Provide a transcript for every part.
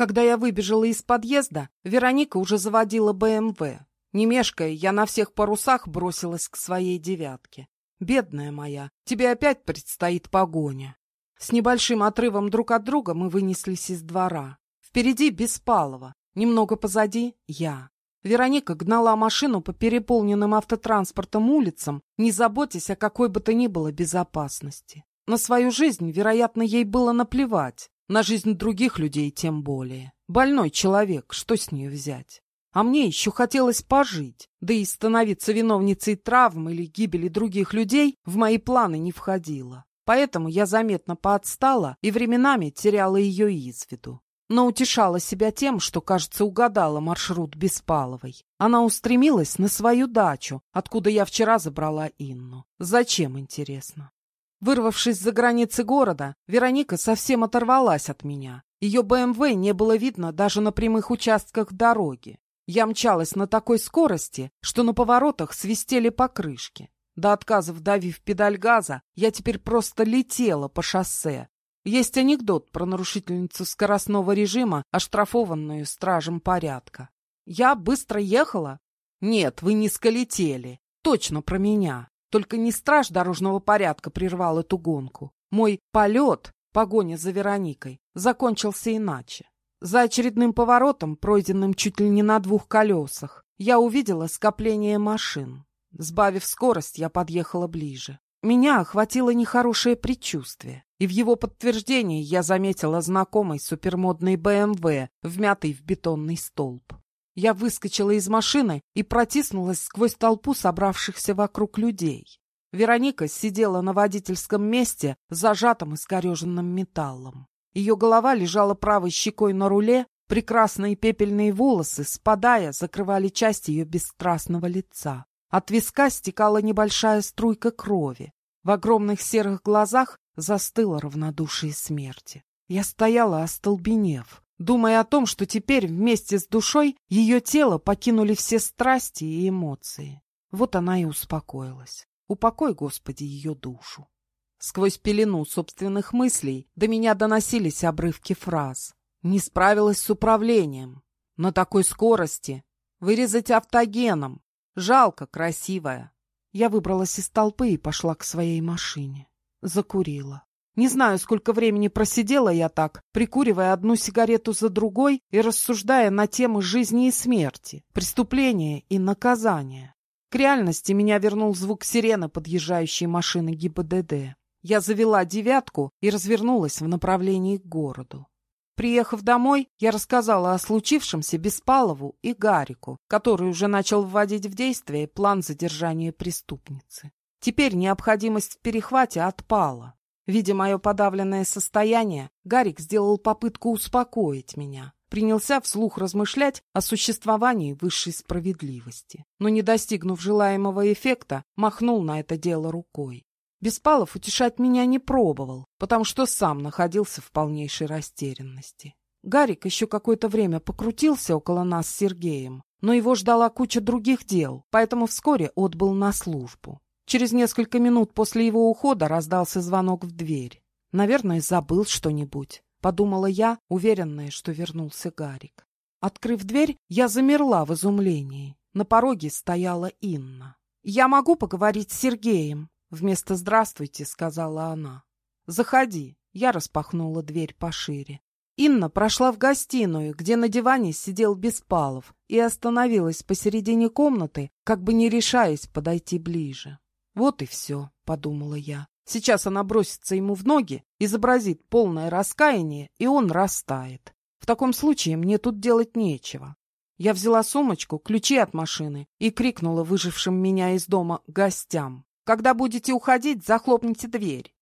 Когда я выбежала из подъезда, Вероника уже заводила БМВ. Не мешкая, я на всех парусах бросилась к своей девятке. «Бедная моя, тебе опять предстоит погоня». С небольшим отрывом друг от друга мы вынеслись из двора. Впереди Беспалова, немного позади — я. Вероника гнала машину по переполненным автотранспортом улицам, не заботясь о какой бы то ни было безопасности. На свою жизнь, вероятно, ей было наплевать. На жизнь других людей тем более. Больной человек, что с нее взять? А мне еще хотелось пожить, да и становиться виновницей травм или гибели других людей в мои планы не входило. Поэтому я заметно поотстала и временами теряла ее из виду. Но утешала себя тем, что, кажется, угадала маршрут Беспаловой. Она устремилась на свою дачу, откуда я вчера забрала Инну. Зачем, интересно? Вырвавшись за границы города, Вероника совсем оторвалась от меня. Ее БМВ не было видно даже на прямых участках дороги. Я мчалась на такой скорости, что на поворотах свистели покрышки. До отказа вдавив педаль газа, я теперь просто летела по шоссе. Есть анекдот про нарушительницу скоростного режима, оштрафованную стражем порядка. Я быстро ехала? Нет, вы низко летели. Точно про меня. Только не страж дорожного порядка прервал эту гонку. Мой полет, погоня за Вероникой, закончился иначе. За очередным поворотом, пройденным чуть ли не на двух колесах, я увидела скопление машин. Сбавив скорость, я подъехала ближе. Меня охватило нехорошее предчувствие, и в его подтверждении я заметила знакомый супермодный БМВ, вмятый в бетонный столб. Я выскочила из машины и протиснулась сквозь толпу собравшихся вокруг людей. Вероника сидела на водительском месте, зажатым искореженным металлом. Ее голова лежала правой щекой на руле, прекрасные пепельные волосы, спадая, закрывали часть ее бесстрастного лица. От виска стекала небольшая струйка крови. В огромных серых глазах застыло равнодушие смерти. Я стояла, остолбенев думая о том, что теперь вместе с душой ее тело покинули все страсти и эмоции. Вот она и успокоилась. Упокой, Господи, ее душу. Сквозь пелену собственных мыслей до меня доносились обрывки фраз. Не справилась с управлением. На такой скорости. Вырезать автогеном. Жалко, красивая. Я выбралась из толпы и пошла к своей машине. Закурила. Не знаю, сколько времени просидела я так, прикуривая одну сигарету за другой и рассуждая на темы жизни и смерти, преступления и наказания. К реальности меня вернул звук сирены подъезжающей машины ГИБДД. Я завела девятку и развернулась в направлении к городу. Приехав домой, я рассказала о случившемся Беспалову и Гарику, который уже начал вводить в действие план задержания преступницы. Теперь необходимость в перехвате отпала. Видя мое подавленное состояние, Гарик сделал попытку успокоить меня. Принялся вслух размышлять о существовании высшей справедливости. Но, не достигнув желаемого эффекта, махнул на это дело рукой. Беспалов утешать меня не пробовал, потому что сам находился в полнейшей растерянности. Гарик еще какое-то время покрутился около нас с Сергеем, но его ждала куча других дел, поэтому вскоре отбыл на службу. Через несколько минут после его ухода раздался звонок в дверь. Наверное, забыл что-нибудь. Подумала я, уверенная, что вернулся Гарик. Открыв дверь, я замерла в изумлении. На пороге стояла Инна. «Я могу поговорить с Сергеем?» Вместо «здравствуйте» сказала она. «Заходи». Я распахнула дверь пошире. Инна прошла в гостиную, где на диване сидел Беспалов, и остановилась посередине комнаты, как бы не решаясь подойти ближе. Вот и все, подумала я. Сейчас она бросится ему в ноги, изобразит полное раскаяние, и он растает. В таком случае мне тут делать нечего. Я взяла сумочку, ключи от машины и крикнула выжившим меня из дома гостям. «Когда будете уходить, захлопните дверь».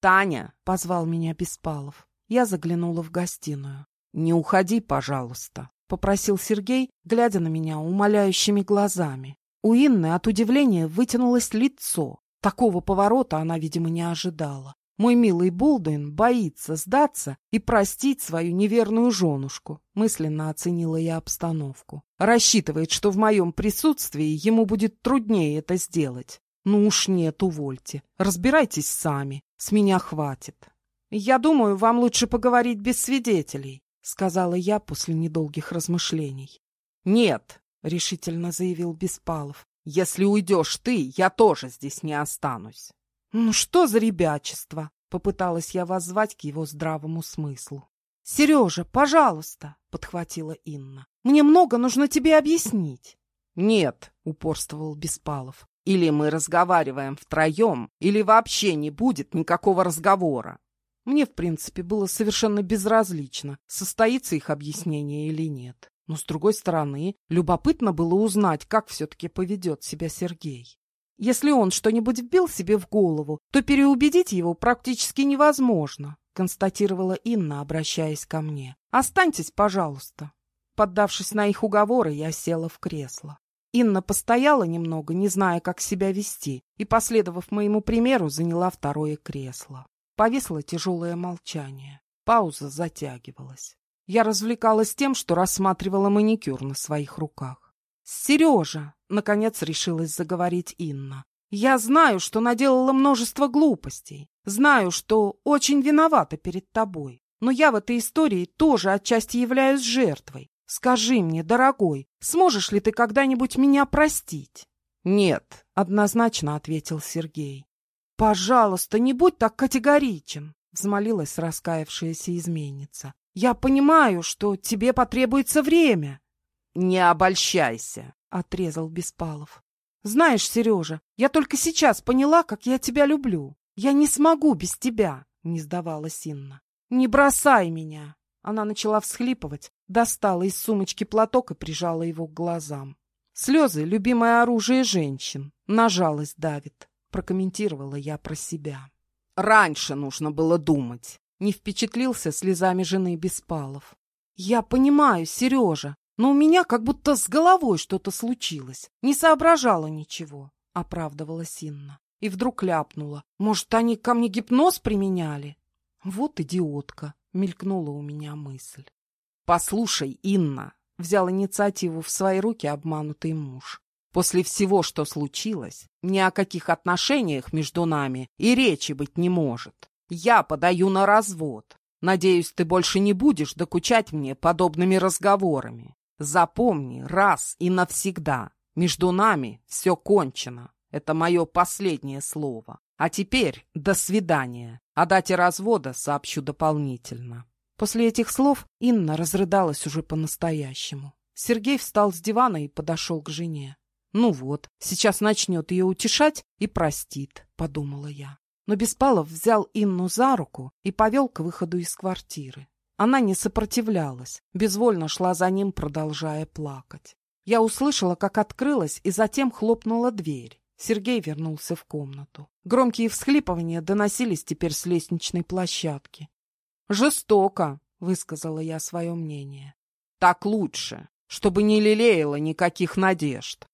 «Таня!» — позвал меня Беспалов. Я заглянула в гостиную. «Не уходи, пожалуйста», — попросил Сергей, глядя на меня умоляющими глазами. У Инны от удивления вытянулось лицо. Такого поворота она, видимо, не ожидала. Мой милый Болдуин боится сдаться и простить свою неверную женушку. Мысленно оценила я обстановку. Рассчитывает, что в моем присутствии ему будет труднее это сделать. Ну уж нет, увольте. Разбирайтесь сами. С меня хватит. Я думаю, вам лучше поговорить без свидетелей. сказала я после недолгих размышлений. «Нет», — решительно заявил Беспалов. «Если уйдешь ты, я тоже здесь не останусь». «Ну что за ребячество?» — попыталась я воззвать к его здравому смыслу. «Сережа, пожалуйста!» — подхватила Инна. «Мне много нужно тебе объяснить». «Нет», — упорствовал Беспалов. «Или мы разговариваем втроем, или вообще не будет никакого разговора». Мне, в принципе, было совершенно безразлично, состоится их объяснение или нет. Но, с другой стороны, любопытно было узнать, как все-таки поведет себя Сергей. Если он что-нибудь вбил себе в голову, то переубедить его практически невозможно констатировала Инна, обращаясь ко мне. «Останьтесь, пожалуйста». Поддавшись на их уговоры, я села в кресло. Инна постояла немного, не зная, как себя вести, и, последовав моему примеру, заняла второе кресло. Повисло тяжелое молчание. Пауза затягивалась. Я развлекалась тем, что рассматривала маникюр на своих руках. «Сережа!» — наконец решилась заговорить Инна. «Я знаю, что наделала множество глупостей. Знаю, что очень виновата перед тобой, но я в этой истории тоже отчасти являюсь жертвой. Скажи мне, дорогой, сможешь ли ты когда-нибудь меня простить? Нет, однозначно ответил Сергей. Пожалуйста, не будь так категоричен, взмолилась раскаявшаяся изменница. Я понимаю, что тебе потребуется время. Не обольщайся, отрезал Беспалов. Знаешь, Сережа, я только сейчас поняла, как я тебя люблю. «Я не смогу без тебя!» — не сдавалась Инна. «Не бросай меня!» Она начала всхлипывать, достала из сумочки платок и прижала его к глазам. «Слезы — любимое оружие женщин. На жалость давит», — прокомментировала я про себя. «Раньше нужно было думать», — не впечатлился слезами жены Беспалов. «Я понимаю, Сережа, но у меня как будто с головой что-то случилось. Не соображала ничего», — оправдывалась Инна и вдруг ляпнула. Может, они ко мне гипноз применяли? Вот идиотка, мелькнула у меня мысль. Послушай, Инна, взял инициативу в свои руки обманутый муж. После всего, что случилось, ни о каких отношениях между нами и речи быть не может. Я подаю на развод. Надеюсь, ты больше не будешь докучать мне подобными разговорами. Запомни раз и навсегда. Между нами все кончено. Это мое последнее слово. А теперь до свидания. О дате развода сообщу дополнительно. После этих слов Инна разрыдалась уже по-настоящему. Сергей встал с дивана и подошел к жене. «Ну вот, сейчас начнет ее утешать и простит», — подумала я. Но Беспалов взял Инну за руку и повел к выходу из квартиры. Она не сопротивлялась, безвольно шла за ним, продолжая плакать. Я услышала, как открылась и затем хлопнула дверь. Сергей вернулся в комнату. Громкие всхлипывания доносились теперь с лестничной площадки. «Жестоко», — высказала я свое мнение. «Так лучше, чтобы не лелеяло никаких надежд.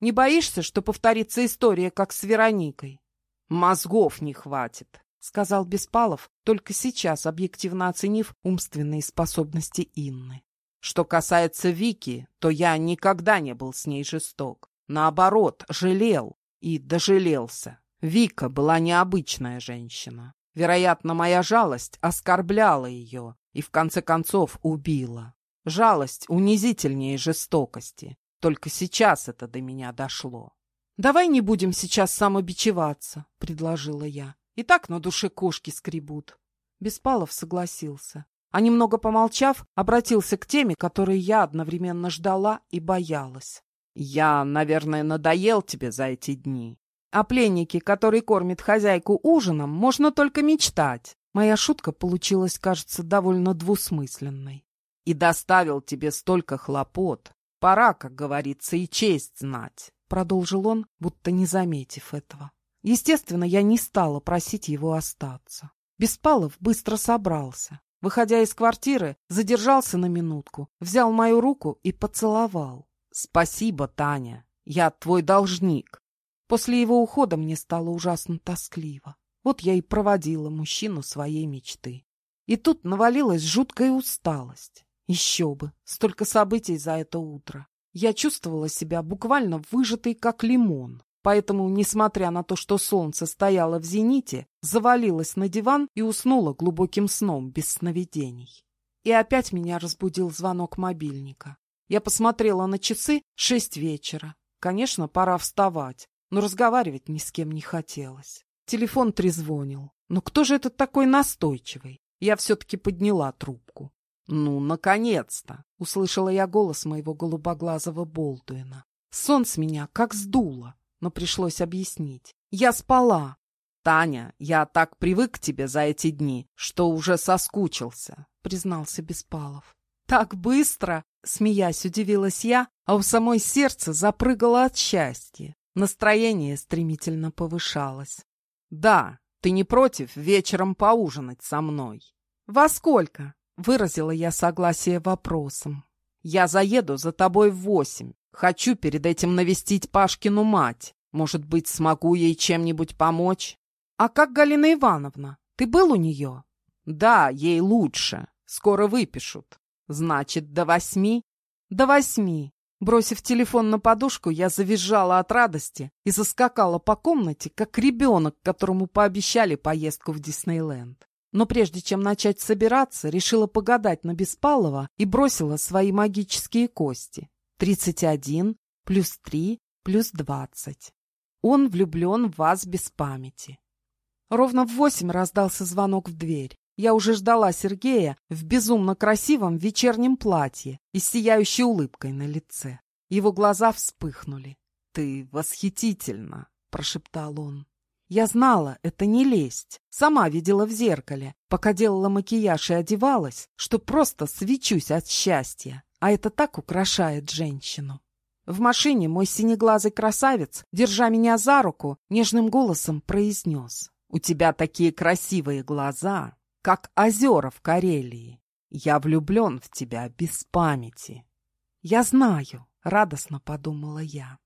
Не боишься, что повторится история, как с Вероникой?» «Мозгов не хватит», — сказал Беспалов, только сейчас объективно оценив умственные способности Инны. «Что касается Вики, то я никогда не был с ней жесток. Наоборот, жалел, и дожалелся. Вика была необычная женщина. Вероятно, моя жалость оскорбляла ее и в конце концов убила. Жалость унизительнее жестокости. Только сейчас это до меня дошло. «Давай не будем сейчас самобичеваться», — предложила я. «И так на душе кошки скребут». Беспалов согласился, а немного помолчав, обратился к теме, которой я одновременно ждала и боялась. Я, наверное, надоел тебе за эти дни. О пленнике, который кормит хозяйку ужином, можно только мечтать. Моя шутка получилась, кажется, довольно двусмысленной. И доставил тебе столько хлопот. Пора, как говорится, и честь знать. Продолжил он, будто не заметив этого. Естественно, я не стала просить его остаться. Беспалов быстро собрался. Выходя из квартиры, задержался на минутку, взял мою руку и поцеловал. «Спасибо, Таня. Я твой должник». После его ухода мне стало ужасно тоскливо. Вот я и проводила мужчину своей мечты. И тут навалилась жуткая усталость. Еще бы, столько событий за это утро. Я чувствовала себя буквально выжатой, как лимон. Поэтому, несмотря на то, что солнце стояло в зените, завалилась на диван и уснула глубоким сном без сновидений. И опять меня разбудил звонок мобильника. Я посмотрела на часы шесть вечера. Конечно, пора вставать, но разговаривать ни с кем не хотелось. Телефон трезвонил. Но кто же этот такой настойчивый? Я все-таки подняла трубку. «Ну, наконец-то!» — услышала я голос моего голубоглазого Болдуина. Сон с меня как сдуло, но пришлось объяснить. Я спала. «Таня, я так привык к тебе за эти дни, что уже соскучился», — признался Беспалов. «Так быстро!» — смеясь, удивилась я, а у самой сердце запрыгало от счастья. Настроение стремительно повышалось. «Да, ты не против вечером поужинать со мной?» «Во сколько?» — выразила я согласие вопросом. «Я заеду за тобой в восемь. Хочу перед этим навестить Пашкину мать. Может быть, смогу ей чем-нибудь помочь?» «А как Галина Ивановна? Ты был у нее?» «Да, ей лучше. Скоро выпишут. Значит, до восьми?» «До восьми. Бросив телефон на подушку, я завизжала от радости и заскакала по комнате, как ребенок, которому пообещали поездку в Диснейленд. Но прежде чем начать собираться, решила погадать на Беспалова и бросила свои магические кости. Тридцать один плюс три плюс двадцать. Он влюблен в вас без памяти. Ровно в восемь раздался звонок в дверь. Я уже ждала Сергея в безумно красивом вечернем платье и сияющей улыбкой на лице. Его глаза вспыхнули. «Ты восхитительна!» — прошептал он. Я знала, это не лесть. Сама видела в зеркале, пока делала макияж и одевалась, что просто свечусь от счастья. А это так украшает женщину. В машине мой синеглазый красавец, держа меня за руку, нежным голосом произнес. «У тебя такие красивые глаза!» как озера в Карелии. Я влюблен в тебя без памяти. Я знаю, радостно подумала я.